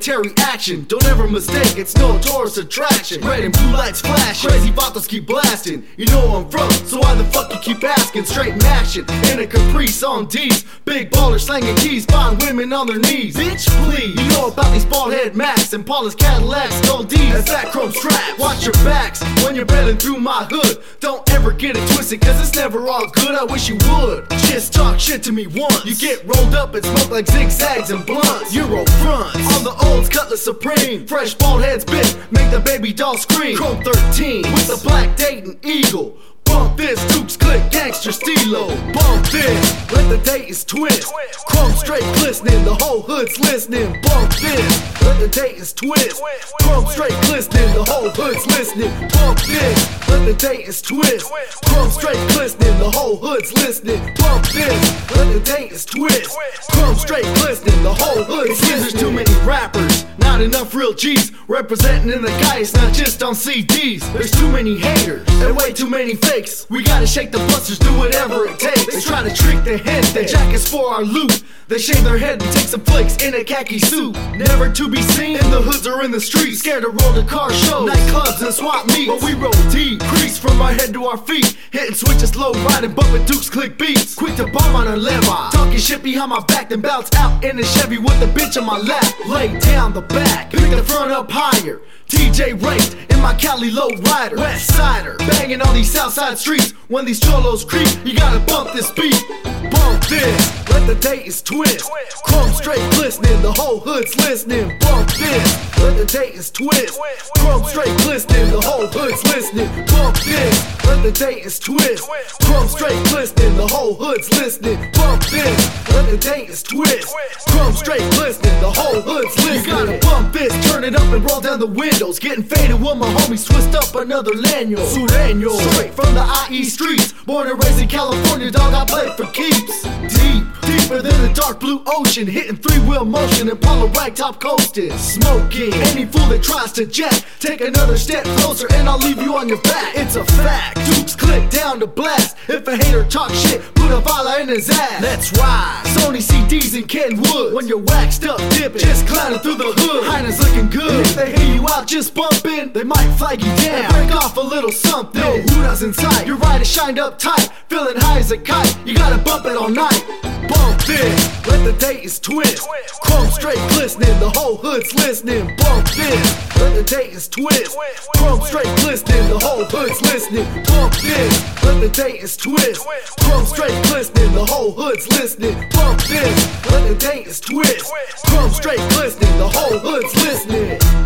military action. Don't ever mistake, it's no tourist attraction. Red and blue lights flashing, crazy vatos keep blasting. You know I'm from, so why the fuck you keep asking? Straight action, in a caprice on D's. Big baller slanging keys, find women on their knees. Bitch, please. You know about these bald head Macs and Paula's Cadillacs, gold D's, and fat chrome strap. Watch your backs when you're bailing through my hood. Don't ever get it twisted, cause it's never all good. I wish you would. Just talk shit to me once. You get rolled up and smoke like zigzags and blunts. Euro fronts on the old Cutlass Supreme. Fresh bald heads bit, make the baby doll scream. Chrome 13 with the black Dayton Eagle. This, Dukes click, gangster stilo. Bump this, let the Dayton's twist. Chrome straight glistening, the whole hood's listening. Bump this, let the Dayton's twist. Chrome straight glistening, the whole hood's listening. Bump this, let the Dayton's twist. Chrome straight glistening, the whole hood's listening. Bump this, let the Dayton's twist. Chrome straight glistening, the whole hood's listening. There's too many rappers, not enough real G's. Representing in the guys, not just on CDs. There's too many haters and way too many fakes. We gotta shake the busters, do whatever it takes. They try to trick the head, they jack us for our loot. They shave their head and take some flicks in a khaki suit. Never to be seen in the hoods or in the streets. Scared to roll the car shows, nightclubs and swap meets. But we roll deep, crease from our head to our feet. Hitting switches, low riding, bumping Dukes, click beats. Quick to bomb on a lever. Talking shit behind my back, then bounce out in a Chevy with the bitch on my lap. Lay down the back, pick the front up higher. TJ raced in my Cali low rider, West Sider, banging on these Southside streets. When these cholos creep, you gotta bump this beat. Bump this, let the Dayton's twist. Chrome straight glistening, the whole hood's listening. Bump this, let the Dayton's twist. Chrome straight glistening, the whole hood's listening. Bump this, let the Dayton's twist. Chrome straight glistening, the whole hood's listening. Bump this, let the Dayton's twist. Chrome straight glistening, the whole hood's listening. You gotta bump this, turn it up and roll down the windows. Getting faded when my homies twist up another Lanyard. Sureño, straight from the IE streets. Born and raised in California, dog, I play for keeps. Deep, deeper than the dark blue ocean. Hitting three wheel motion and Polo rag top coasting. Smoking, any fool that tries to jack. Take another step closer and I'll leave you on your back. It's a fact. Dukes click down to blast. If a hater talk shit, put a volley in his ass. Let's ride. Sony CDs and Kenwood. When you're waxed up, dipping, just clowning through the hood. Highness looking good. And if they hear you out just bumping, they might flag you down. And break off a little something. No, who doesn't sight? Your ride is shined up tight, feeling high as a kite. You gotta bump it all night. This, let the Dayton's twist. Chrome straight glistening, the whole hood's listening. Bump this, let the Dayton's twist. Chrome straight glistening, the whole hood's listening. Bump this, let the Dayton's twist. Chrome straight glistening, the whole hood's listening. Bump this, let the Dayton's twist. Chrome straight glistening, the whole hood's listening.